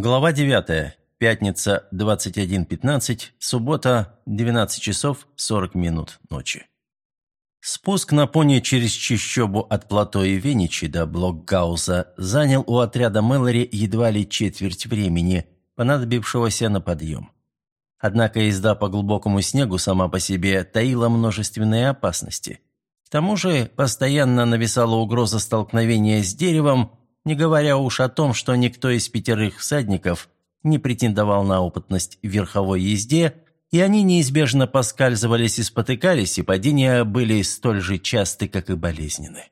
Глава 9. Пятница, 21.15, суббота, 12 часов 40 минут ночи. Спуск на пони через чищобу от плато и Веничи до Блокгауза занял у отряда Мэлори едва ли четверть времени, понадобившегося на подъем. Однако езда по глубокому снегу сама по себе таила множественные опасности. К тому же постоянно нависала угроза столкновения с деревом, не говоря уж о том, что никто из пятерых всадников не претендовал на опытность в верховой езде, и они неизбежно поскальзывались и спотыкались, и падения были столь же часты, как и болезненны.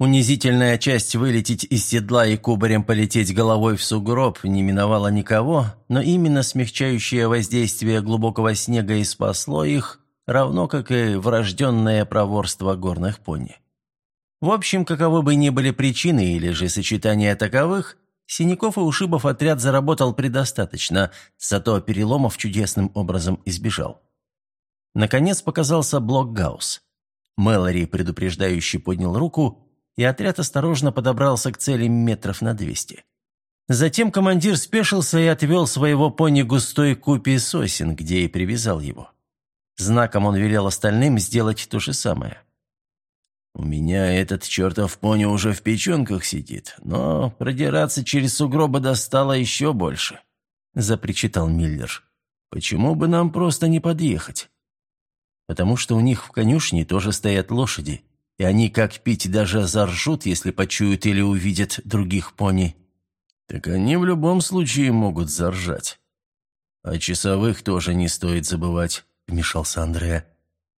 Унизительная часть вылететь из седла и кубарем полететь головой в сугроб не миновала никого, но именно смягчающее воздействие глубокого снега и спасло их, равно как и врожденное проворство горных пони. В общем, каковы бы ни были причины или же сочетания таковых, синяков и ушибов отряд заработал предостаточно, зато переломов чудесным образом избежал. Наконец показался Блокгаус. Мэлори предупреждающий поднял руку, и отряд осторожно подобрался к цели метров на двести. Затем командир спешился и отвел своего пони густой купе сосен, где и привязал его. Знаком он велел остальным сделать то же самое. У меня этот чертов пони уже в печенках сидит, но продираться через сугробы достало еще больше», — запричитал Миллер. «Почему бы нам просто не подъехать?» «Потому что у них в конюшне тоже стоят лошади, и они как пить даже заржут, если почуют или увидят других пони». «Так они в любом случае могут заржать». «А часовых тоже не стоит забывать», — вмешался Андреа.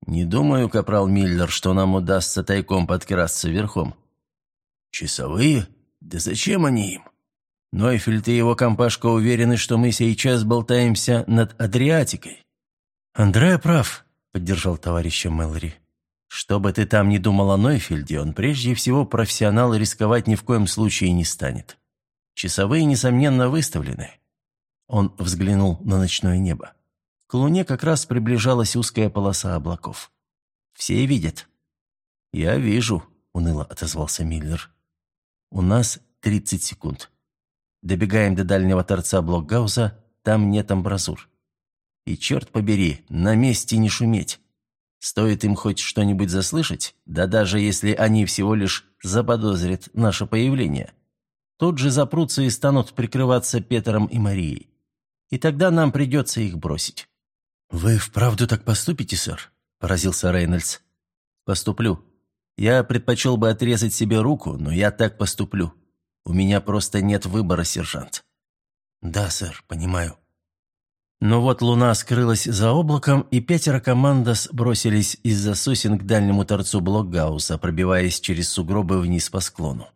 «Не думаю, капрал Миллер, что нам удастся тайком подкрасться верхом». «Часовые? Да зачем они им?» Нойфельд и его компашка уверены, что мы сейчас болтаемся над Адриатикой. «Андреа прав», — поддержал товарища Мэлори. «Что бы ты там ни думал о Нойфельде, он прежде всего профессионал и рисковать ни в коем случае не станет. Часовые, несомненно, выставлены». Он взглянул на ночное небо. К луне как раз приближалась узкая полоса облаков. «Все видят?» «Я вижу», — уныло отозвался Миллер. «У нас 30 секунд. Добегаем до дальнего торца Блокгауза, там нет амбразур. И черт побери, на месте не шуметь. Стоит им хоть что-нибудь заслышать, да даже если они всего лишь заподозрят наше появление. Тут же запрутся и станут прикрываться Петером и Марией. И тогда нам придется их бросить. «Вы вправду так поступите, сэр?» – поразился Рейнольдс. «Поступлю. Я предпочел бы отрезать себе руку, но я так поступлю. У меня просто нет выбора, сержант». «Да, сэр, понимаю». Но вот луна скрылась за облаком, и пятеро командос бросились из-за сосен к дальнему торцу Блокгауса, пробиваясь через сугробы вниз по склону.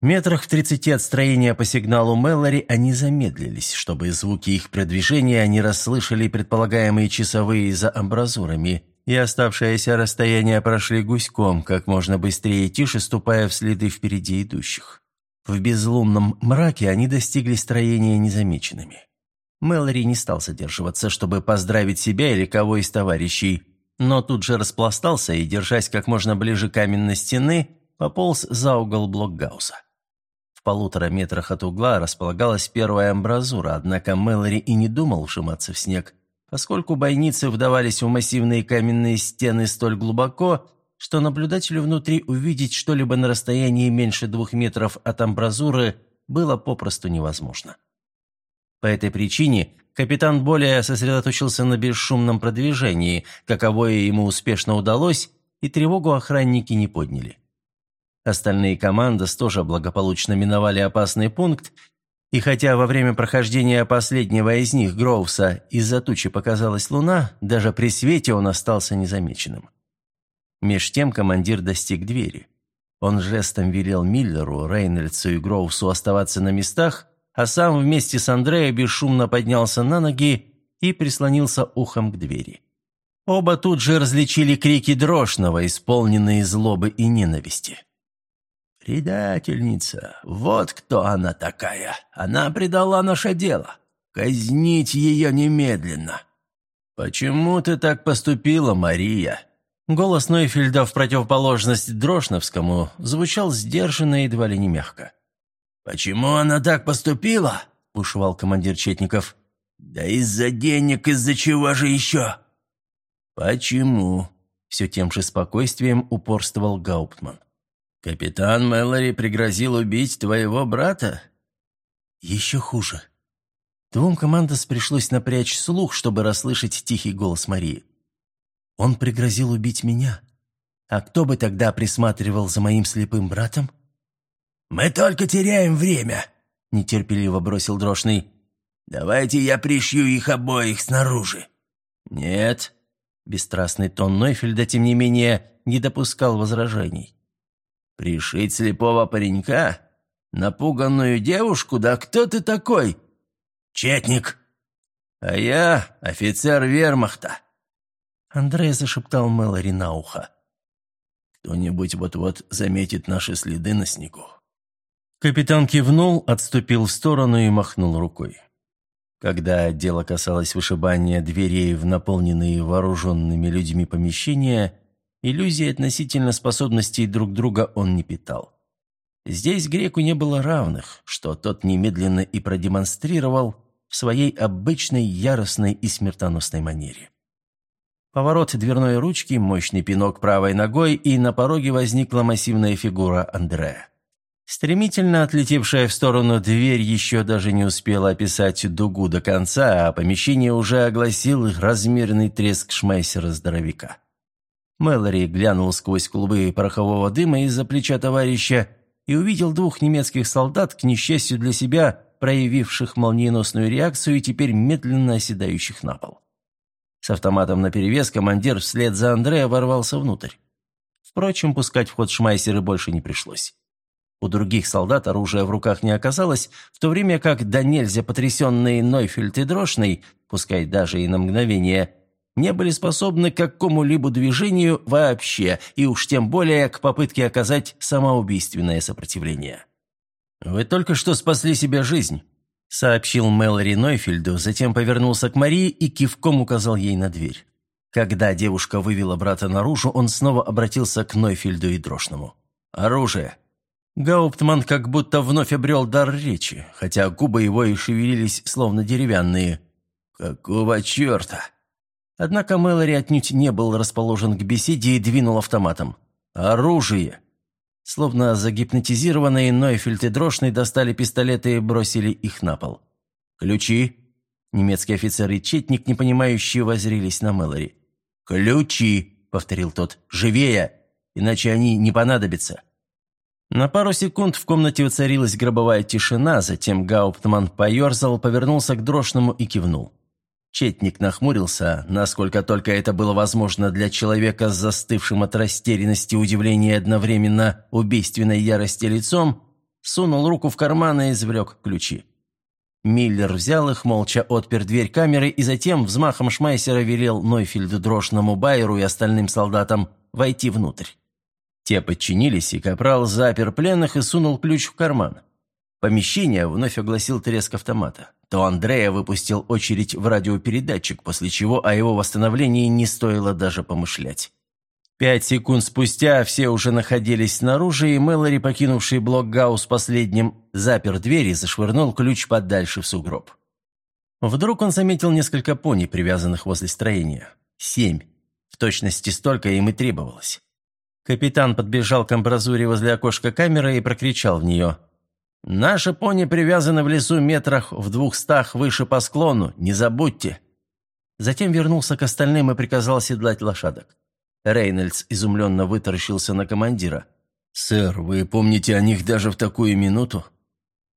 Метрах в тридцати от строения по сигналу Мэллори они замедлились, чтобы звуки их продвижения не расслышали предполагаемые часовые за амбразурами, и оставшееся расстояние прошли гуськом, как можно быстрее и тише ступая в следы впереди идущих. В безлунном мраке они достигли строения незамеченными. Мэлори не стал задерживаться, чтобы поздравить себя или кого из товарищей, но тут же распластался и, держась как можно ближе каменной стены, пополз за угол Блокгауза полутора метрах от угла располагалась первая амбразура, однако Мэлори и не думал вжиматься в снег, поскольку бойницы вдавались в массивные каменные стены столь глубоко, что наблюдателю внутри увидеть что-либо на расстоянии меньше двух метров от амбразуры было попросту невозможно. По этой причине капитан более сосредоточился на бесшумном продвижении, каковое ему успешно удалось, и тревогу охранники не подняли. Остальные команды тоже благополучно миновали опасный пункт, и хотя во время прохождения последнего из них, Гроувса, из-за тучи показалась луна, даже при свете он остался незамеченным. Меж тем командир достиг двери. Он жестом велел Миллеру, Рейнольдсу и Гроувсу оставаться на местах, а сам вместе с Андреем бесшумно поднялся на ноги и прислонился ухом к двери. Оба тут же различили крики Дрошного, исполненные злобы и ненависти. «Предательница! Вот кто она такая! Она предала наше дело! Казнить ее немедленно!» «Почему ты так поступила, Мария?» Голос Нойфельда в противоположность Дрошновскому звучал сдержанно и едва ли не мягко. «Почему она так поступила? бушевал командир Четников. «Да из-за денег, из-за чего же еще?» «Почему?» – все тем же спокойствием упорствовал Гауптман. «Капитан Мэлори пригрозил убить твоего брата?» «Еще хуже». Двум командос пришлось напрячь слух, чтобы расслышать тихий голос Марии. «Он пригрозил убить меня. А кто бы тогда присматривал за моим слепым братом?» «Мы только теряем время», — нетерпеливо бросил Дрошный. «Давайте я пришью их обоих снаружи». «Нет». Бесстрастный тон Нойфельда, тем не менее, не допускал возражений. «Пришить слепого паренька? Напуганную девушку? Да кто ты такой?» «Четник». «А я офицер вермахта». Андрей зашептал Мэлори на ухо. «Кто-нибудь вот-вот заметит наши следы на снегу. Капитан кивнул, отступил в сторону и махнул рукой. Когда дело касалось вышибания дверей в наполненные вооруженными людьми помещения, иллюзий относительно способностей друг друга он не питал. Здесь греку не было равных, что тот немедленно и продемонстрировал в своей обычной яростной и смертоносной манере. Поворот дверной ручки, мощный пинок правой ногой, и на пороге возникла массивная фигура Андрея. Стремительно отлетевшая в сторону дверь еще даже не успела описать дугу до конца, а помещение уже огласил размерный треск шмайсера-здоровяка. Мэлори глянул сквозь клубы порохового дыма из-за плеча товарища и увидел двух немецких солдат, к несчастью для себя, проявивших молниеносную реакцию и теперь медленно оседающих на пол. С автоматом наперевес командир вслед за Андреа ворвался внутрь. Впрочем, пускать в ход шмайсеры больше не пришлось. У других солдат оружия в руках не оказалось, в то время как до нельзя потрясенные Нойфельд и Дрошный, пускай даже и на мгновение, не были способны к какому-либо движению вообще, и уж тем более к попытке оказать самоубийственное сопротивление. «Вы только что спасли себе жизнь», — сообщил Мэлори Нойфельду, затем повернулся к Марии и кивком указал ей на дверь. Когда девушка вывела брата наружу, он снова обратился к Нойфельду и Дрошному. «Оружие!» Гауптман как будто вновь обрел дар речи, хотя губы его и шевелились, словно деревянные. «Какого черта?» Однако Мэлори отнюдь не был расположен к беседе и двинул автоматом. «Оружие!» Словно загипнотизированные Нойфельд и Дрошный достали пистолеты и бросили их на пол. «Ключи?» Немецкий офицер и четник, непонимающие, возрились на Мэлори. «Ключи!» — повторил тот. «Живее! Иначе они не понадобятся!» На пару секунд в комнате воцарилась гробовая тишина, затем Гауптман поерзал, повернулся к Дрошному и кивнул. Четник нахмурился, насколько только это было возможно для человека с застывшим от растерянности удивления одновременно убийственной ярости лицом, сунул руку в карман и извлек ключи. Миллер взял их, молча отпер дверь камеры и затем взмахом шмайсера велел Нойфельду Дрошному Байеру и остальным солдатам войти внутрь. Те подчинились, и Капрал запер пленных и сунул ключ в карман. Помещение вновь огласил треск автомата. То Андрея выпустил очередь в радиопередатчик, после чего о его восстановлении не стоило даже помышлять. Пять секунд спустя все уже находились снаружи, и Мэлори, покинувший блок Гаусс последним, запер дверь и зашвырнул ключ подальше в сугроб. Вдруг он заметил несколько пони, привязанных возле строения. Семь. В точности столько им и требовалось. Капитан подбежал к амбразуре возле окошка камеры и прокричал в нее. «Наши пони привязаны в лесу метрах в двухстах выше по склону, не забудьте!» Затем вернулся к остальным и приказал седлать лошадок. Рейнольдс изумленно вытаращился на командира. «Сэр, вы помните о них даже в такую минуту?»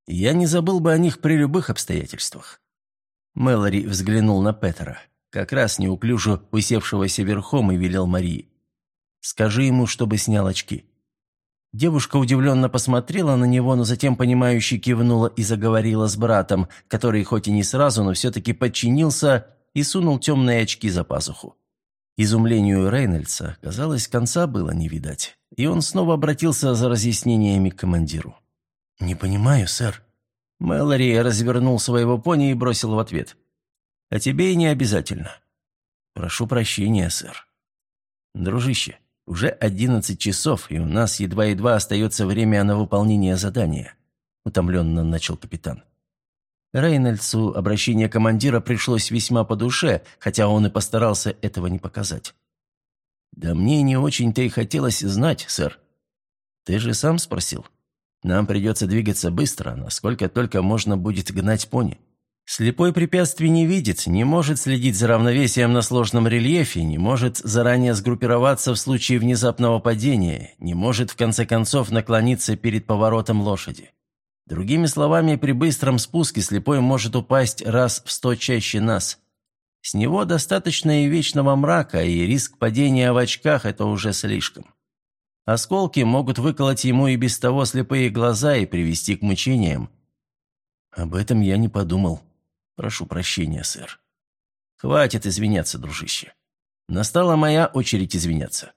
«Я не забыл бы о них при любых обстоятельствах». Мэлори взглянул на Петера, как раз неуклюже усевшегося верхом, и велел Марии. Скажи ему, чтобы снял очки». Девушка удивленно посмотрела на него, но затем, понимающе кивнула и заговорила с братом, который хоть и не сразу, но все-таки подчинился и сунул темные очки за пазуху. Изумлению Рейнольдса, казалось, конца было не видать, и он снова обратился за разъяснениями к командиру. «Не понимаю, сэр». Мэлори развернул своего пони и бросил в ответ. «А тебе и не обязательно». «Прошу прощения, сэр». «Дружище, уже одиннадцать часов, и у нас едва-едва остается время на выполнение задания», – утомленно начал капитан. Рейнольдсу обращение командира пришлось весьма по душе, хотя он и постарался этого не показать. «Да мне не очень-то и хотелось знать, сэр. Ты же сам спросил. Нам придется двигаться быстро, насколько только можно будет гнать пони. Слепой препятствий не видит, не может следить за равновесием на сложном рельефе, не может заранее сгруппироваться в случае внезапного падения, не может в конце концов наклониться перед поворотом лошади. Другими словами, при быстром спуске слепой может упасть раз в сто чаще нас. С него достаточно и вечного мрака, и риск падения в очках – это уже слишком. Осколки могут выколоть ему и без того слепые глаза и привести к мучениям. Об этом я не подумал. Прошу прощения, сэр. Хватит извиняться, дружище. Настала моя очередь извиняться.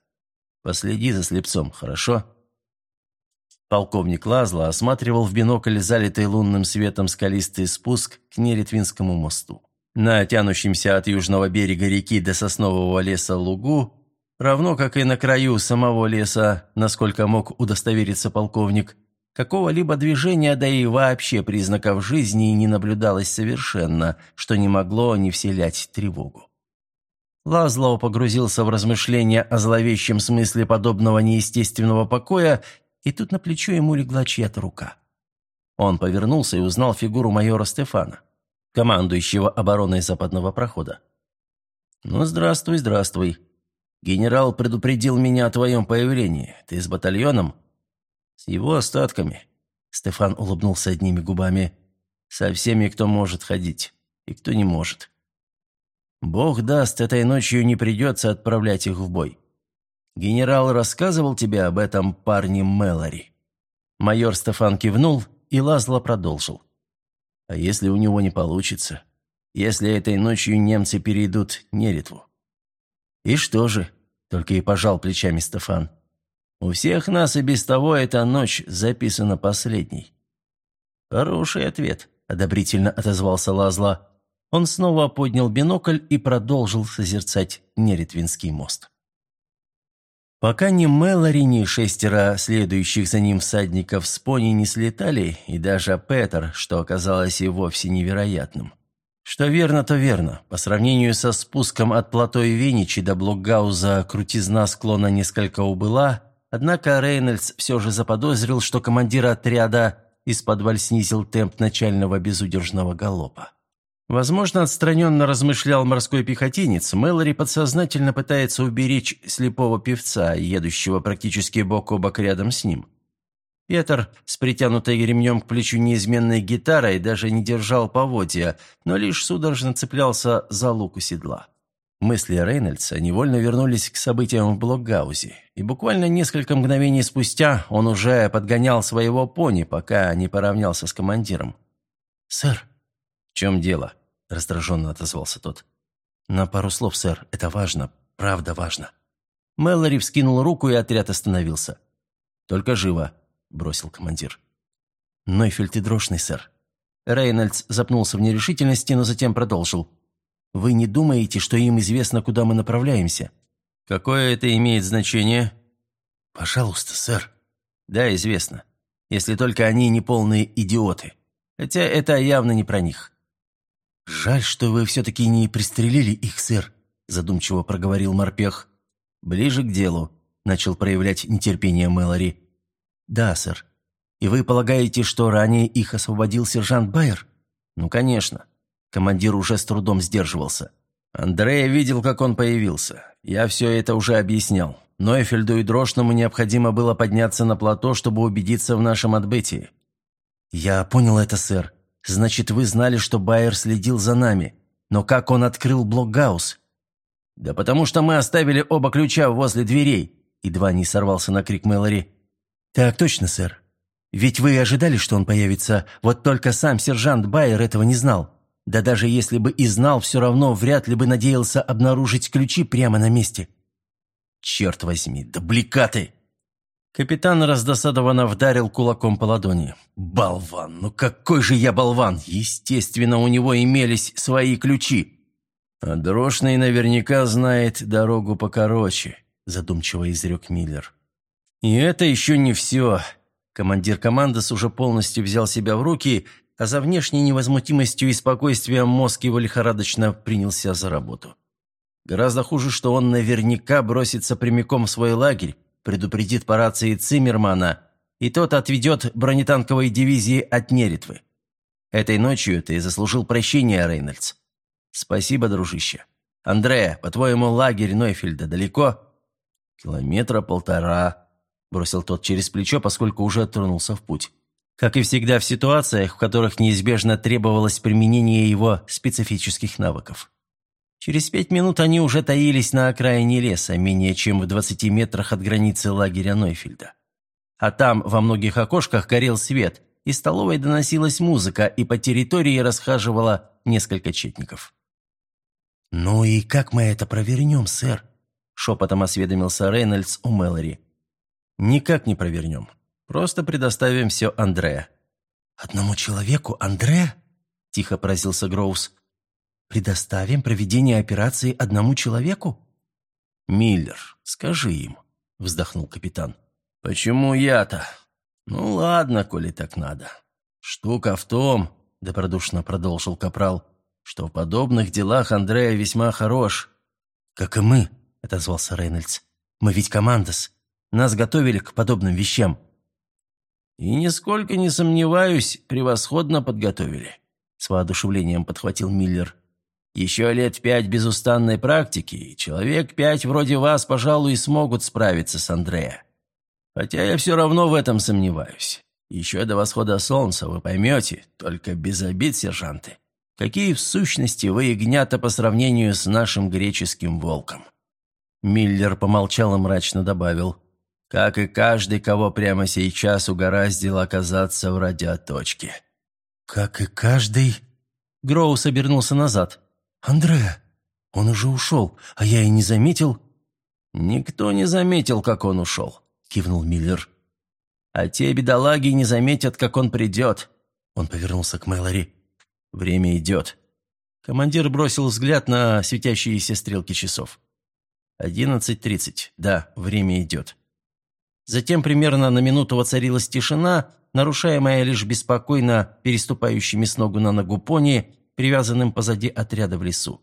Последи за слепцом, хорошо? Полковник Лазло осматривал в бинокль залитый лунным светом скалистый спуск к Неретвинскому мосту. На тянущемся от южного берега реки до соснового леса лугу, равно как и на краю самого леса, насколько мог удостовериться полковник, Какого-либо движения, да и вообще признаков жизни не наблюдалось совершенно, что не могло не вселять тревогу. Лазлоу погрузился в размышления о зловещем смысле подобного неестественного покоя, и тут на плечо ему легла чья-то рука. Он повернулся и узнал фигуру майора Стефана, командующего обороной западного прохода. «Ну, здравствуй, здравствуй. Генерал предупредил меня о твоем появлении. Ты с батальоном?» «С его остатками», — Стефан улыбнулся одними губами, — «со всеми, кто может ходить и кто не может. Бог даст, этой ночью не придется отправлять их в бой. Генерал рассказывал тебе об этом парне Мэлори». Майор Стефан кивнул, и Лазло продолжил. «А если у него не получится? Если этой ночью немцы перейдут Неритву?» «И что же?» — только и пожал плечами Стефан. У всех нас и без того эта ночь записана последней». «Хороший ответ», — одобрительно отозвался Лазла. Он снова поднял бинокль и продолжил созерцать Неретвинский мост. Пока ни Мэлори, ни шестеро следующих за ним всадников с пони не слетали, и даже Петер, что оказалось и вовсе невероятным. Что верно, то верно. По сравнению со спуском от плато Веничи до Блокгауза крутизна склона несколько убыла, Однако Рейнольдс все же заподозрил, что командир отряда из-под снизил темп начального безудержного галопа. Возможно, отстраненно размышлял морской пехотинец, Мэлори подсознательно пытается уберечь слепого певца, едущего практически бок о бок рядом с ним. Петр с притянутой ремнем к плечу неизменной гитарой даже не держал поводья, но лишь судорожно цеплялся за луку седла. Мысли Рейнольдса невольно вернулись к событиям в Блокгаузе, и буквально несколько мгновений спустя он уже подгонял своего пони, пока не поравнялся с командиром. «Сэр!» «В чем дело?» – раздраженно отозвался тот. «На пару слов, сэр, это важно, правда важно». Мэлори вскинул руку, и отряд остановился. «Только живо», – бросил командир. «Нойфель, ты дрожный, сэр». Рейнольдс запнулся в нерешительности, но затем продолжил. Вы не думаете, что им известно, куда мы направляемся?» «Какое это имеет значение?» «Пожалуйста, сэр». «Да, известно. Если только они не полные идиоты. Хотя это явно не про них». «Жаль, что вы все-таки не пристрелили их, сэр», задумчиво проговорил морпех. «Ближе к делу», — начал проявлять нетерпение Мэлори. «Да, сэр. И вы полагаете, что ранее их освободил сержант Байер?» «Ну, конечно. Командир уже с трудом сдерживался. Андрея видел, как он появился. Я все это уже объяснял. Нойфельду и Дрошному необходимо было подняться на плато, чтобы убедиться в нашем отбытии. «Я понял это, сэр. Значит, вы знали, что Байер следил за нами. Но как он открыл блокгаус?» «Да потому что мы оставили оба ключа возле дверей», едва не сорвался на крик Мэлори. «Так точно, сэр. Ведь вы ожидали, что он появится, вот только сам сержант Байер этого не знал. Да даже если бы и знал, все равно вряд ли бы надеялся обнаружить ключи прямо на месте. «Черт возьми, дубликаты!» Капитан раздосадованно вдарил кулаком по ладони. «Болван! Ну какой же я болван! Естественно, у него имелись свои ключи!» «А Дрошный наверняка знает дорогу покороче», задумчиво изрек Миллер. «И это еще не все!» Командир команды уже полностью взял себя в руки а за внешней невозмутимостью и спокойствием мозг его лихорадочно принялся за работу. Гораздо хуже, что он наверняка бросится прямиком в свой лагерь, предупредит по рации Циммермана, и тот отведет бронетанковые дивизии от Неритвы. Этой ночью ты заслужил прощения, Рейнольдс. Спасибо, дружище. Андрея, по-твоему, лагерь Нойфельда далеко? Километра полтора, бросил тот через плечо, поскольку уже тронулся в путь. Как и всегда в ситуациях, в которых неизбежно требовалось применение его специфических навыков. Через пять минут они уже таились на окраине леса, менее чем в двадцати метрах от границы лагеря Нойфельда. А там во многих окошках горел свет, из столовой доносилась музыка, и по территории расхаживало несколько четников. «Ну и как мы это провернем, сэр?» – шепотом осведомился Рейнольдс у Мэлори. «Никак не провернем. Просто предоставим все Андре». «Одному человеку Андре?» – тихо поразился Гроус. Предоставим проведение операции одному человеку?» «Миллер, скажи им», — вздохнул капитан. «Почему я-то? Ну ладно, коли так надо. Штука в том, — добродушно продолжил Капрал, — что в подобных делах Андрея весьма хорош». «Как и мы», — отозвался Рейнольдс. «Мы ведь командос. Нас готовили к подобным вещам». «И нисколько не сомневаюсь, превосходно подготовили», — с воодушевлением подхватил Миллер. Еще лет пять безустанной практики, и человек пять вроде вас, пожалуй, смогут справиться с Андрея. Хотя я все равно в этом сомневаюсь. Еще до восхода солнца вы поймете, только без обид, сержанты, какие в сущности вы ягнята по сравнению с нашим греческим волком». Миллер помолчал и мрачно добавил, «Как и каждый, кого прямо сейчас угораздило оказаться в радиоточке». «Как и каждый...» Гроус обернулся назад. «Андре, он уже ушел, а я и не заметил». «Никто не заметил, как он ушел», — кивнул Миллер. «А те бедолаги не заметят, как он придет». Он повернулся к Мэлори. «Время идет». Командир бросил взгляд на светящиеся стрелки часов. «Одиннадцать тридцать. Да, время идет». Затем примерно на минуту воцарилась тишина, нарушаемая лишь беспокойно переступающими с ногу на ногу пони привязанным позади отряда в лесу.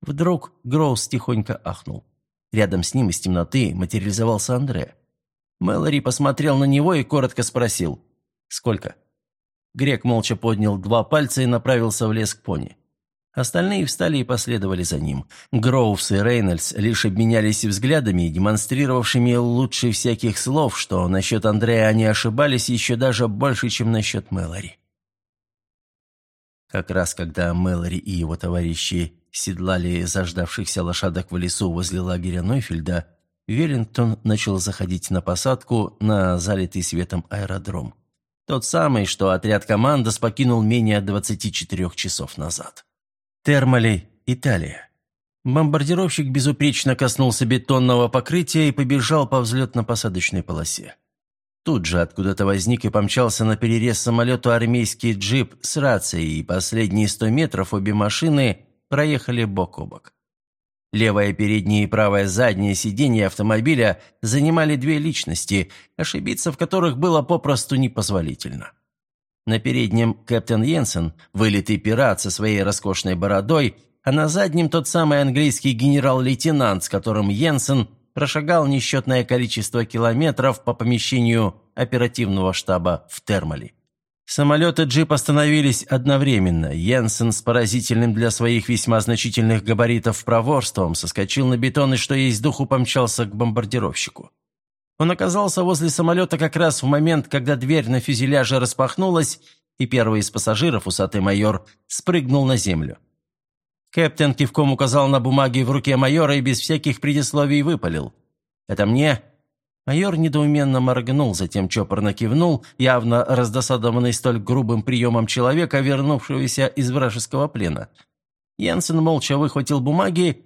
Вдруг Гроус тихонько ахнул. Рядом с ним из темноты материализовался Андре. Мэлори посмотрел на него и коротко спросил «Сколько?». Грек молча поднял два пальца и направился в лес к пони. Остальные встали и последовали за ним. Гроувс и Рейнольдс лишь обменялись взглядами, демонстрировавшими лучше всяких слов, что насчет Андрея они ошибались еще даже больше, чем насчет Мэлори. Как раз когда Мэлори и его товарищи седлали заждавшихся лошадок в лесу возле лагеря Нойфельда, Веллингтон начал заходить на посадку на залитый светом аэродром. Тот самый, что отряд «Командос» покинул менее 24 часов назад. Термали, Италия. Бомбардировщик безупречно коснулся бетонного покрытия и побежал по взлетно-посадочной полосе. Тут же откуда-то возник и помчался на перерез самолету армейский джип с рацией, и последние сто метров обе машины проехали бок о бок. Левое переднее и правое заднее сиденье автомобиля занимали две личности, ошибиться в которых было попросту непозволительно. На переднем Кэптен Йенсен, вылитый пират со своей роскошной бородой, а на заднем тот самый английский генерал-лейтенант, с которым Йенсен прошагал несчетное количество километров по помещению оперативного штаба в Термали. Самолеты джип остановились одновременно. Йенсен с поразительным для своих весьма значительных габаритов проворством соскочил на бетон и что есть духу помчался к бомбардировщику. Он оказался возле самолета как раз в момент, когда дверь на фюзеляже распахнулась, и первый из пассажиров, усатый майор, спрыгнул на землю. Кэптен кивком указал на бумаги в руке майора и без всяких предисловий выпалил. «Это мне?» Майор недоуменно моргнул, затем чопорно кивнул, явно раздосадованный столь грубым приемом человека, вернувшегося из вражеского плена. Янсен молча выхватил бумаги,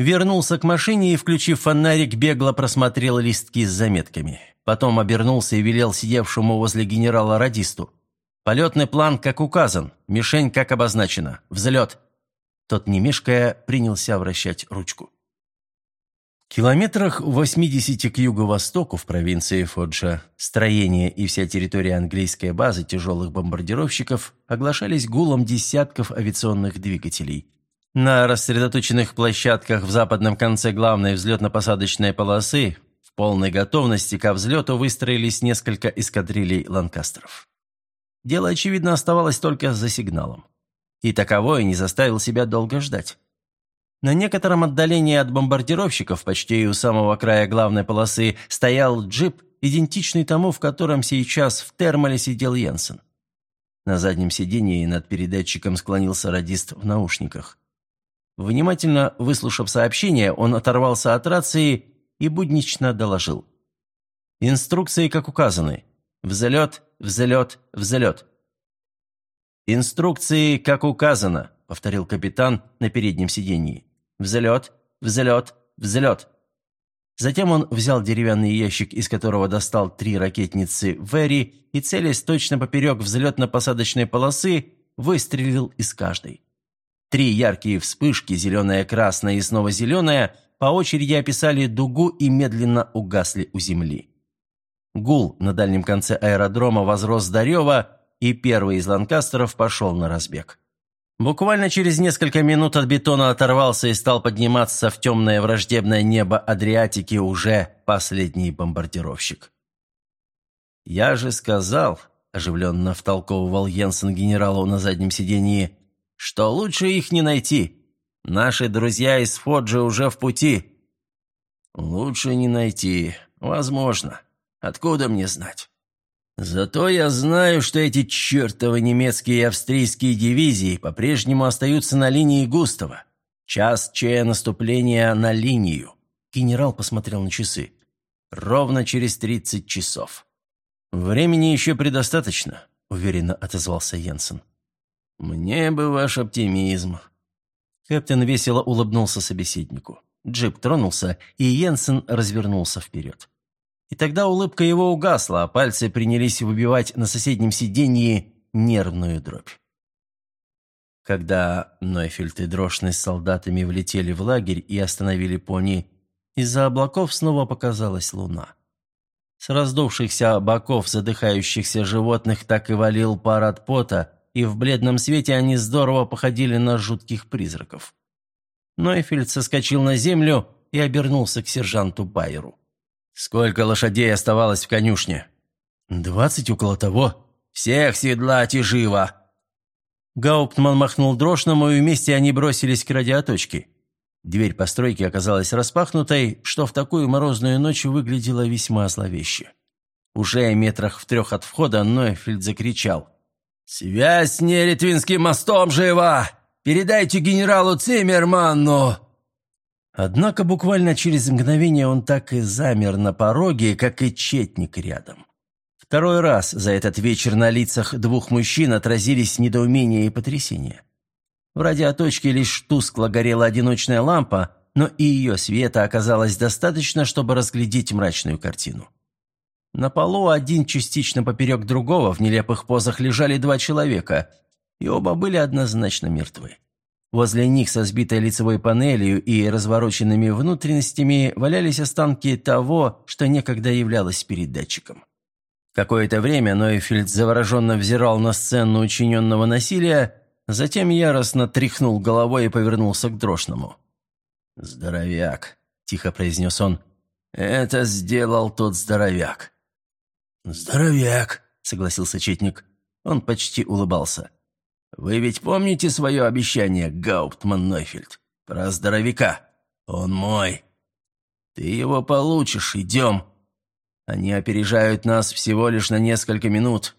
вернулся к машине и, включив фонарик, бегло просмотрел листки с заметками. Потом обернулся и велел сидевшему возле генерала радисту. «Полетный план, как указан, мишень, как обозначена. Взлет!» Тот, не мешкая, принялся вращать ручку. Километрах в 80 к юго-востоку в провинции Фоджа строение и вся территория английской базы тяжелых бомбардировщиков оглашались гулом десятков авиационных двигателей. На рассредоточенных площадках в западном конце главной взлетно-посадочной полосы в полной готовности ко взлету выстроились несколько эскадрилей ланкастеров. Дело, очевидно, оставалось только за сигналом. И таковой не заставил себя долго ждать. На некотором отдалении от бомбардировщиков, почти у самого края главной полосы, стоял джип, идентичный тому, в котором сейчас в термале сидел Йенсен. На заднем сидении над передатчиком склонился радист в наушниках. Внимательно выслушав сообщение, он оторвался от рации и буднично доложил. «Инструкции, как указаны. Взлет, взлет, взлет». «Инструкции, как указано», — повторил капитан на переднем сидении. Взлет, взлет, взлет. Затем он взял деревянный ящик, из которого достал три ракетницы «Вэри» и, целясь точно поперек взлетно-посадочной полосы, выстрелил из каждой. Три яркие вспышки, зеленая, красная и снова зеленая, по очереди описали дугу и медленно угасли у земли. Гул на дальнем конце аэродрома возрос до рева, и первый из ланкастеров пошел на разбег. Буквально через несколько минут от бетона оторвался и стал подниматься в темное враждебное небо Адриатики уже последний бомбардировщик. «Я же сказал», – оживленно втолковывал Йенсен генералу на заднем сидении, – «что лучше их не найти. Наши друзья из Фоджи уже в пути». «Лучше не найти. Возможно. Откуда мне знать?» Зато я знаю, что эти чертовы немецкие и австрийские дивизии по-прежнему остаются на линии Густава. Час чая наступления на линию. Генерал посмотрел на часы. Ровно через тридцать часов. «Времени еще предостаточно», — уверенно отозвался Йенсен. «Мне бы ваш оптимизм». Кэптен весело улыбнулся собеседнику. Джип тронулся, и Йенсен развернулся вперед. И тогда улыбка его угасла, а пальцы принялись выбивать на соседнем сиденье нервную дробь. Когда Нойфельд и Дрошный с солдатами влетели в лагерь и остановили пони, из-за облаков снова показалась луна. С раздувшихся боков задыхающихся животных так и валил пар от пота, и в бледном свете они здорово походили на жутких призраков. Нойфельд соскочил на землю и обернулся к сержанту Байеру. «Сколько лошадей оставалось в конюшне?» «Двадцать около того». «Всех седлать и живо!» Гауптман махнул дрошному, и вместе они бросились к радиоточке. Дверь постройки оказалась распахнутой, что в такую морозную ночь выглядело весьма зловеще. Уже метрах в трех от входа Нойфельд закричал. «Связь с Неритвинским мостом жива! Передайте генералу Циммерманну!» Однако буквально через мгновение он так и замер на пороге, как и четник рядом. Второй раз за этот вечер на лицах двух мужчин отразились недоумение и потрясение. В радиоточке лишь тускло горела одиночная лампа, но и ее света оказалось достаточно, чтобы разглядеть мрачную картину. На полу один частично поперек другого в нелепых позах лежали два человека, и оба были однозначно мертвы. Возле них со сбитой лицевой панелью и развороченными внутренностями валялись останки того, что некогда являлось передатчиком. Какое-то время Нойфельд завороженно взирал на сцену учиненного насилия, затем яростно тряхнул головой и повернулся к Дрошному. «Здоровяк», — тихо произнес он, — «это сделал тот здоровяк». «Здоровяк», — согласился Четник. Он почти улыбался. Вы ведь помните свое обещание, Гауптман Нойфельд? Про здоровяка. Он мой. Ты его получишь, идем. Они опережают нас всего лишь на несколько минут.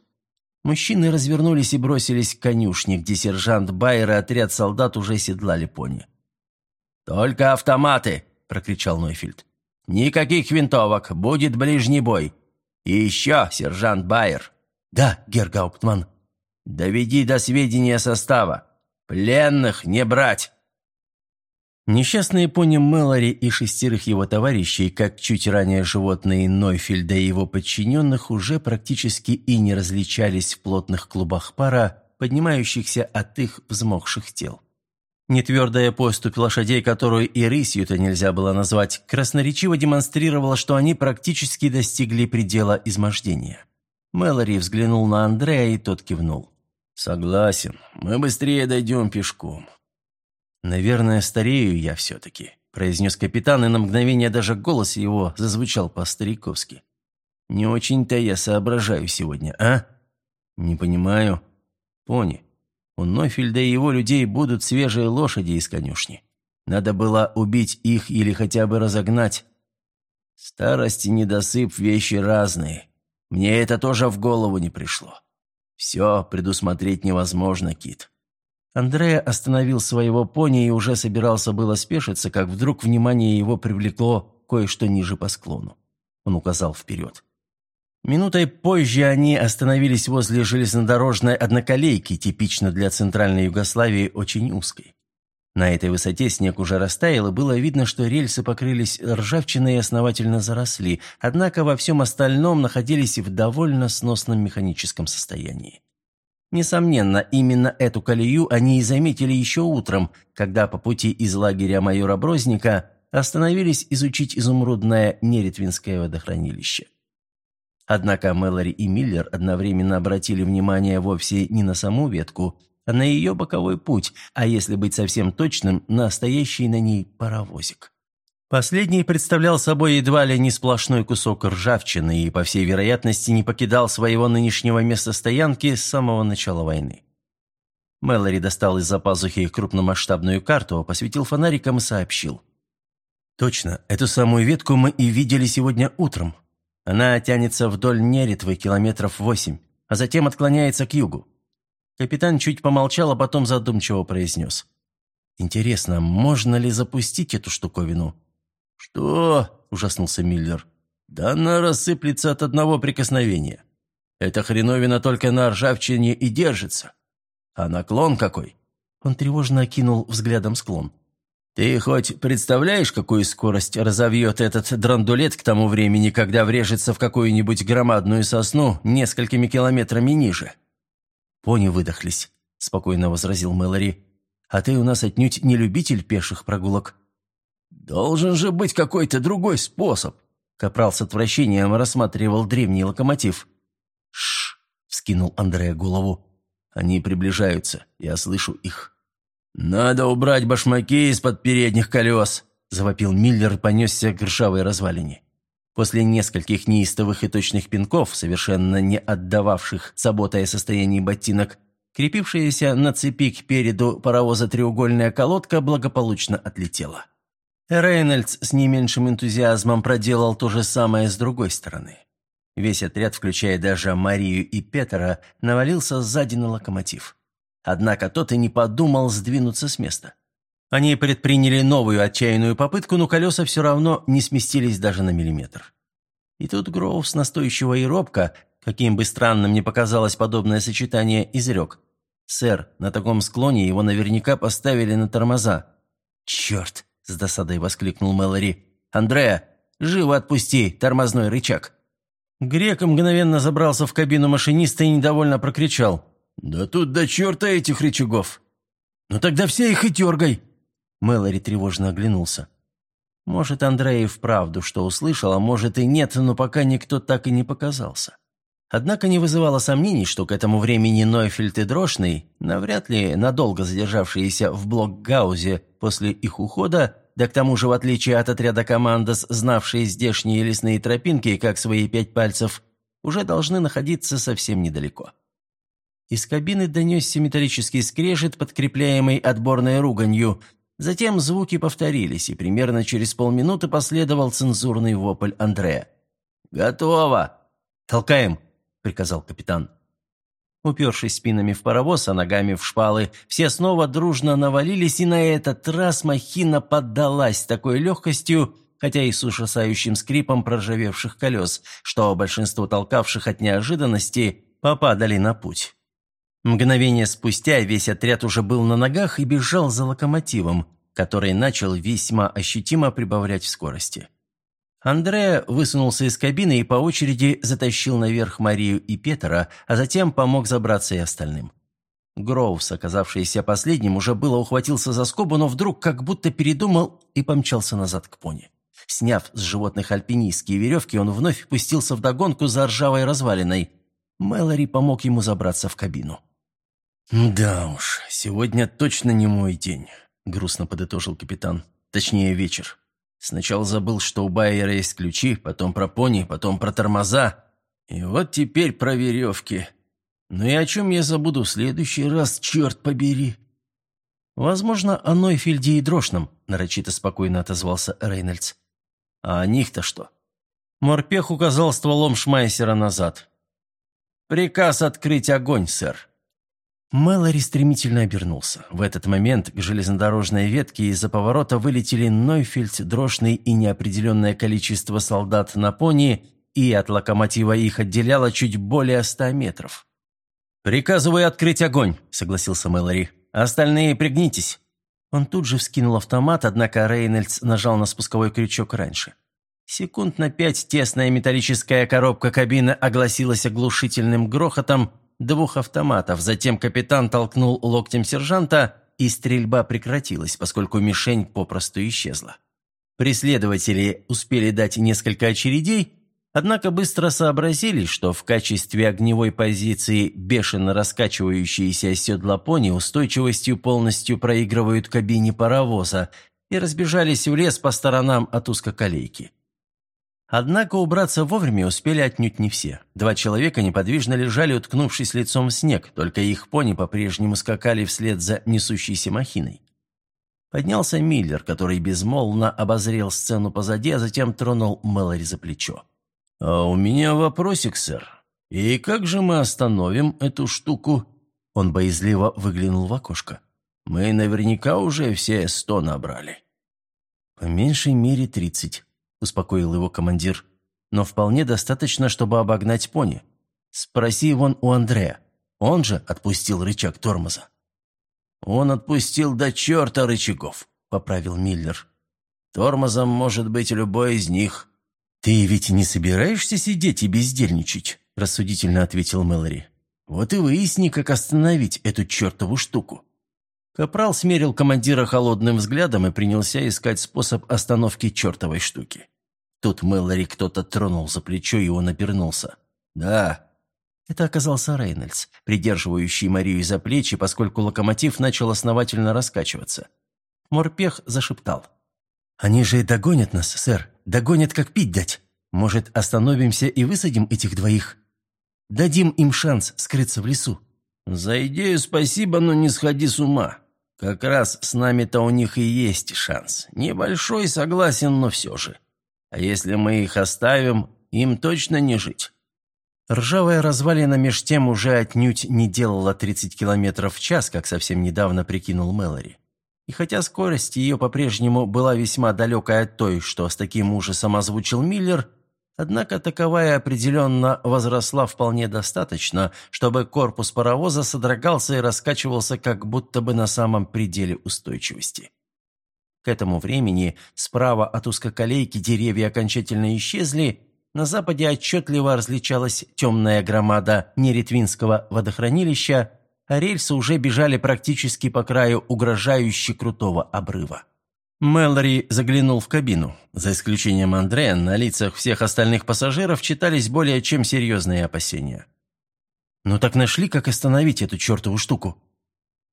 Мужчины развернулись и бросились к конюшне, где сержант Байер и отряд солдат уже седлали пони. «Только автоматы!» – прокричал Нойфельд. «Никаких винтовок, будет ближний бой. И еще, сержант Байер». «Да, Гергауптман», Доведи до сведения состава. Пленных не брать!» Несчастные пони Мэлори и шестерых его товарищей, как чуть ранее животные Нойфельда и его подчиненных, уже практически и не различались в плотных клубах пара, поднимающихся от их взмокших тел. Нетвердая поступь лошадей, которую и рысью-то нельзя было назвать, красноречиво демонстрировала, что они практически достигли предела измождения. Мэлори взглянул на Андрея, и тот кивнул. «Согласен, мы быстрее дойдем пешком». «Наверное, старею я все-таки», – произнес капитан, и на мгновение даже голос его зазвучал по-стариковски. «Не очень-то я соображаю сегодня, а?» «Не понимаю». «Пони, у Нофельда и его людей будут свежие лошади из конюшни. Надо было убить их или хотя бы разогнать. Старость и недосып – вещи разные. Мне это тоже в голову не пришло. Все предусмотреть невозможно, Кит. Андрея остановил своего пони и уже собирался было спешиться, как вдруг внимание его привлекло кое-что ниже по склону. Он указал вперед. Минутой позже они остановились возле железнодорожной одноколейки, типично для Центральной Югославии, очень узкой. На этой высоте снег уже растаял, и было видно, что рельсы покрылись ржавчиной и основательно заросли, однако во всем остальном находились в довольно сносном механическом состоянии. Несомненно, именно эту колею они и заметили еще утром, когда по пути из лагеря майора Брозника остановились изучить изумрудное Неретвинское водохранилище. Однако Мэлори и Миллер одновременно обратили внимание вовсе не на саму ветку, а на ее боковой путь, а если быть совсем точным, на стоящий на ней паровозик. Последний представлял собой едва ли не сплошной кусок ржавчины и, по всей вероятности, не покидал своего нынешнего места стоянки с самого начала войны. Мэлори достал из-за пазухи крупномасштабную карту, посветил фонариком и сообщил. «Точно, эту самую ветку мы и видели сегодня утром. Она тянется вдоль Неритвы километров восемь, а затем отклоняется к югу. Капитан чуть помолчал, а потом задумчиво произнес. «Интересно, можно ли запустить эту штуковину?» «Что?» – ужаснулся Миллер. «Да она рассыплется от одного прикосновения. Эта хреновина только на ржавчине и держится. А наклон какой?» Он тревожно окинул взглядом склон. Ты хоть представляешь, какую скорость разовьет этот драндулет к тому времени, когда врежется в какую-нибудь громадную сосну несколькими километрами ниже?» «Пони выдохлись», — спокойно возразил Мэлори. «А ты у нас отнюдь не любитель пеших прогулок». «Должен же быть какой-то другой способ», — Капрал с отвращением рассматривал древний локомотив. «Шш!» — вскинул Андрея голову. «Они приближаются, я слышу их». «Надо убрать башмаки из-под передних колес», – завопил Миллер понесся к ржавой развалине. После нескольких неистовых и точных пинков, совершенно не отдававших заботой о состоянии ботинок, крепившаяся на цепи к переду паровоза треугольная колодка благополучно отлетела. Рейнольдс с не меньшим энтузиазмом проделал то же самое с другой стороны. Весь отряд, включая даже Марию и Петера, навалился сзади на локомотив. Однако тот и не подумал сдвинуться с места. Они предприняли новую отчаянную попытку, но колеса все равно не сместились даже на миллиметр. И тут Гроувс настойчиво и робко, каким бы странным ни показалось подобное сочетание, изрек. «Сэр, на таком склоне его наверняка поставили на тормоза». «Черт!» – с досадой воскликнул Мэлори. «Андреа, живо отпусти тормозной рычаг!» Грек мгновенно забрался в кабину машиниста и недовольно прокричал. «Да тут до черта этих рычагов!» «Ну тогда все их и дергай!» Мэлори тревожно оглянулся. Может, Андрей вправду что услышал, а может и нет, но пока никто так и не показался. Однако не вызывало сомнений, что к этому времени Нойфельд и Дрошный, навряд ли надолго задержавшиеся в Блокгаузе после их ухода, да к тому же, в отличие от отряда командос, знавшие здешние лесные тропинки, как свои пять пальцев, уже должны находиться совсем недалеко. Из кабины донесся металлический скрежет, подкрепляемый отборной руганью. Затем звуки повторились, и примерно через полминуты последовал цензурный вопль Андрея. «Готово!» «Толкаем!» — приказал капитан. Упершись спинами в паровоз, а ногами в шпалы, все снова дружно навалились, и на этот раз махина поддалась такой легкостью, хотя и с ужасающим скрипом проржавевших колес, что большинство толкавших от неожиданности попадали на путь. Мгновение спустя весь отряд уже был на ногах и бежал за локомотивом, который начал весьма ощутимо прибавлять в скорости. Андреа высунулся из кабины и по очереди затащил наверх Марию и Петра, а затем помог забраться и остальным. Гроувс, оказавшийся последним, уже было ухватился за скобу, но вдруг как будто передумал и помчался назад к пони. Сняв с животных альпинистские веревки, он вновь пустился догонку за ржавой развалиной. Мэлори помог ему забраться в кабину. «Да уж, сегодня точно не мой день», — грустно подытожил капитан. «Точнее, вечер. Сначала забыл, что у Байера есть ключи, потом про пони, потом про тормоза. И вот теперь про веревки. Ну и о чем я забуду в следующий раз, черт побери?» «Возможно, о Нойфельде и Дрошном», — нарочито спокойно отозвался Рейнольдс. «А о них-то что?» Морпех указал стволом Шмайсера назад. «Приказ открыть огонь, сэр». Мэлори стремительно обернулся. В этот момент к железнодорожной ветке из-за поворота вылетели Нойфельд, Дрошный и неопределенное количество солдат на пони, и от локомотива их отделяло чуть более ста метров. «Приказываю открыть огонь», — согласился Мэлори. «Остальные пригнитесь». Он тут же вскинул автомат, однако Рейнольдс нажал на спусковой крючок раньше. Секунд на пять тесная металлическая коробка кабины огласилась оглушительным грохотом, двух автоматов. Затем капитан толкнул локтем сержанта, и стрельба прекратилась, поскольку мишень попросту исчезла. Преследователи успели дать несколько очередей, однако быстро сообразили, что в качестве огневой позиции бешено раскачивающиеся седла пони устойчивостью полностью проигрывают кабине паровоза и разбежались в лес по сторонам от узкоколейки. Однако убраться вовремя успели отнюдь не все. Два человека неподвижно лежали, уткнувшись лицом в снег, только их пони по-прежнему скакали вслед за несущейся махиной. Поднялся Миллер, который безмолвно обозрел сцену позади, а затем тронул Мэлори за плечо. «А у меня вопросик, сэр. И как же мы остановим эту штуку?» Он боязливо выглянул в окошко. «Мы наверняка уже все сто набрали». «По меньшей мере тридцать», успокоил его командир. «Но вполне достаточно, чтобы обогнать пони. Спроси вон у Андрея. Он же отпустил рычаг тормоза». «Он отпустил до черта рычагов», — поправил Миллер. «Тормозом может быть любой из них». «Ты ведь не собираешься сидеть и бездельничать?» – рассудительно ответил Мэлори. «Вот и выясни, как остановить эту чертову штуку». Капрал смерил командира холодным взглядом и принялся искать способ остановки чертовой штуки. Тут Мэлори кто-то тронул за плечо, и он обернулся. «Да». Это оказался Рейнольдс, придерживающий Марию за плечи, поскольку локомотив начал основательно раскачиваться. Морпех зашептал. «Они же догонят нас, сэр. Догонят, как пить дать. Может, остановимся и высадим этих двоих? Дадим им шанс скрыться в лесу». «За идею спасибо, но не сходи с ума. Как раз с нами-то у них и есть шанс. Небольшой, согласен, но все же. А если мы их оставим, им точно не жить». Ржавая развалина меж тем уже отнюдь не делала 30 километров в час, как совсем недавно прикинул Мэлори. И хотя скорость ее по-прежнему была весьма далекой от той, что с таким ужасом озвучил Миллер, однако таковая определенно возросла вполне достаточно, чтобы корпус паровоза содрогался и раскачивался как будто бы на самом пределе устойчивости. К этому времени справа от узкоколейки деревья окончательно исчезли, на западе отчетливо различалась темная громада Неретвинского водохранилища, а рельсы уже бежали практически по краю угрожающе крутого обрыва. Мэлори заглянул в кабину. За исключением Андрея, на лицах всех остальных пассажиров читались более чем серьезные опасения. «Ну так нашли, как остановить эту чертову штуку?»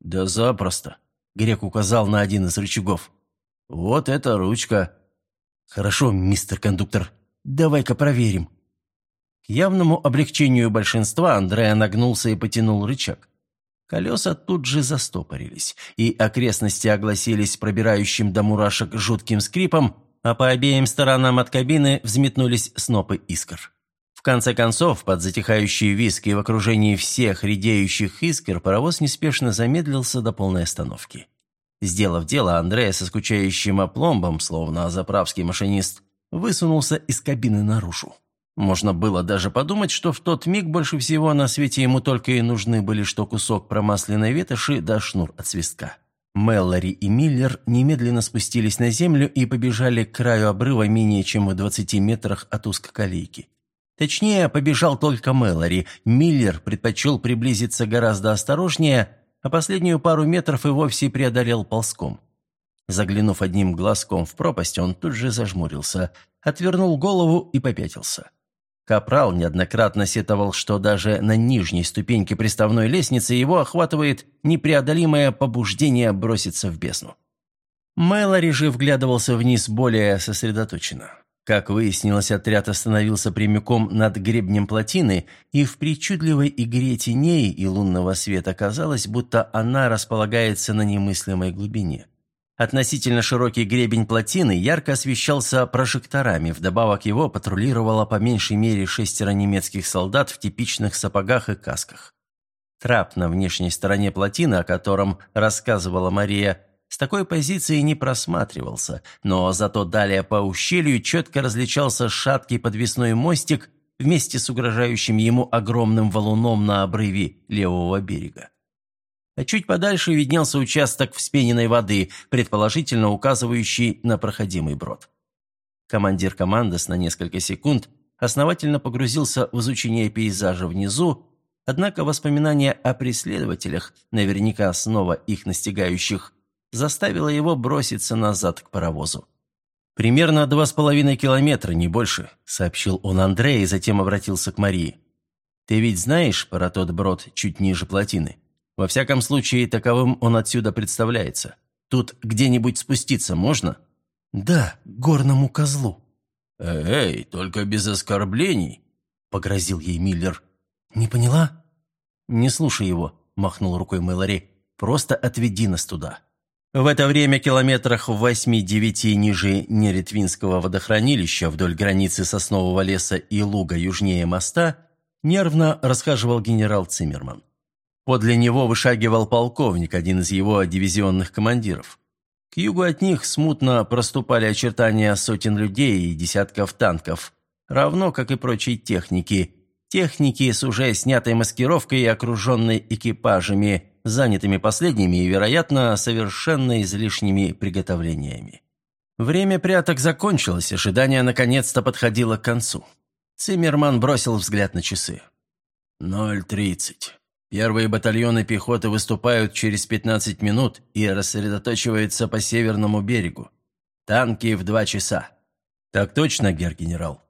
«Да запросто», — Грек указал на один из рычагов. «Вот эта ручка». «Хорошо, мистер кондуктор, давай-ка проверим». К явному облегчению большинства Андреа нагнулся и потянул рычаг. Колеса тут же застопорились, и окрестности огласились пробирающим до мурашек жутким скрипом, а по обеим сторонам от кабины взметнулись снопы искр. В конце концов, под затихающие виски в окружении всех редеющих искр паровоз неспешно замедлился до полной остановки. Сделав дело, Андрея со скучающим опломбом, словно заправский машинист, высунулся из кабины наружу. Можно было даже подумать, что в тот миг больше всего на свете ему только и нужны были что кусок промасленной ветоши да шнур от свистка. Меллори и Миллер немедленно спустились на землю и побежали к краю обрыва менее чем в 20 метрах от узкоколейки. Точнее, побежал только Меллори. Миллер предпочел приблизиться гораздо осторожнее, а последнюю пару метров и вовсе преодолел ползком. Заглянув одним глазком в пропасть, он тут же зажмурился, отвернул голову и попятился. Капрал неоднократно сетовал, что даже на нижней ступеньке приставной лестницы его охватывает непреодолимое побуждение броситься в бездну. Мэлори же вглядывался вниз более сосредоточенно. Как выяснилось, отряд остановился прямиком над гребнем плотины, и в причудливой игре теней и лунного света казалось, будто она располагается на немыслимой глубине. Относительно широкий гребень плотины ярко освещался прожекторами, вдобавок его патрулировало по меньшей мере шестеро немецких солдат в типичных сапогах и касках. Трап на внешней стороне плотины, о котором рассказывала Мария, с такой позиции не просматривался, но зато далее по ущелью четко различался шаткий подвесной мостик вместе с угрожающим ему огромным валуном на обрыве левого берега а чуть подальше виднелся участок вспененной воды, предположительно указывающий на проходимый брод. Командир командос на несколько секунд основательно погрузился в изучение пейзажа внизу, однако воспоминания о преследователях, наверняка снова их настигающих, заставило его броситься назад к паровозу. «Примерно два с половиной километра, не больше», — сообщил он Андрею и затем обратился к Марии. «Ты ведь знаешь про тот брод чуть ниже плотины?» Во всяком случае, таковым он отсюда представляется. Тут где-нибудь спуститься можно?» «Да, горному козлу». «Эй, только без оскорблений», — погрозил ей Миллер. «Не поняла?» «Не слушай его», — махнул рукой Мэлори. «Просто отведи нас туда». В это время километрах в восьми-девяти ниже Неретвинского водохранилища вдоль границы соснового леса и луга южнее моста нервно расхаживал генерал Циммерман. Подле него вышагивал полковник, один из его дивизионных командиров. К югу от них смутно проступали очертания сотен людей и десятков танков, равно как и прочей техники. Техники с уже снятой маскировкой и окруженной экипажами, занятыми последними и, вероятно, совершенно излишними приготовлениями. Время пряток закончилось, ожидание наконец-то подходило к концу. Циммерман бросил взгляд на часы. «Ноль тридцать. Первые батальоны пехоты выступают через 15 минут и рассредоточиваются по северному берегу. Танки в два часа. Так точно, гер-генерал.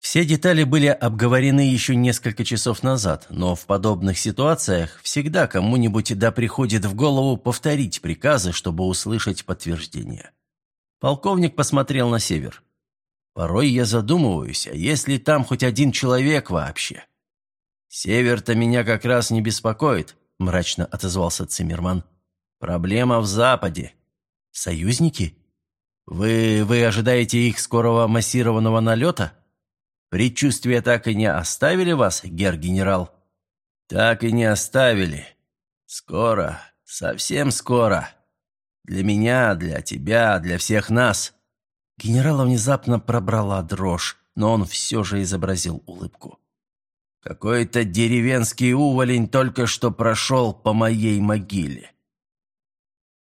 Все детали были обговорены еще несколько часов назад, но в подобных ситуациях всегда кому-нибудь да приходит в голову повторить приказы, чтобы услышать подтверждение. Полковник посмотрел на север. Порой я задумываюсь, а есть ли там хоть один человек вообще? «Север-то меня как раз не беспокоит», – мрачно отозвался Циммерман. «Проблема в Западе. Союзники? Вы, вы ожидаете их скорого массированного налета? Предчувствия так и не оставили вас, гер-генерал?» «Так и не оставили. Скоро, совсем скоро. Для меня, для тебя, для всех нас». Генерала внезапно пробрала дрожь, но он все же изобразил улыбку. Какой-то деревенский уволень только что прошел по моей могиле.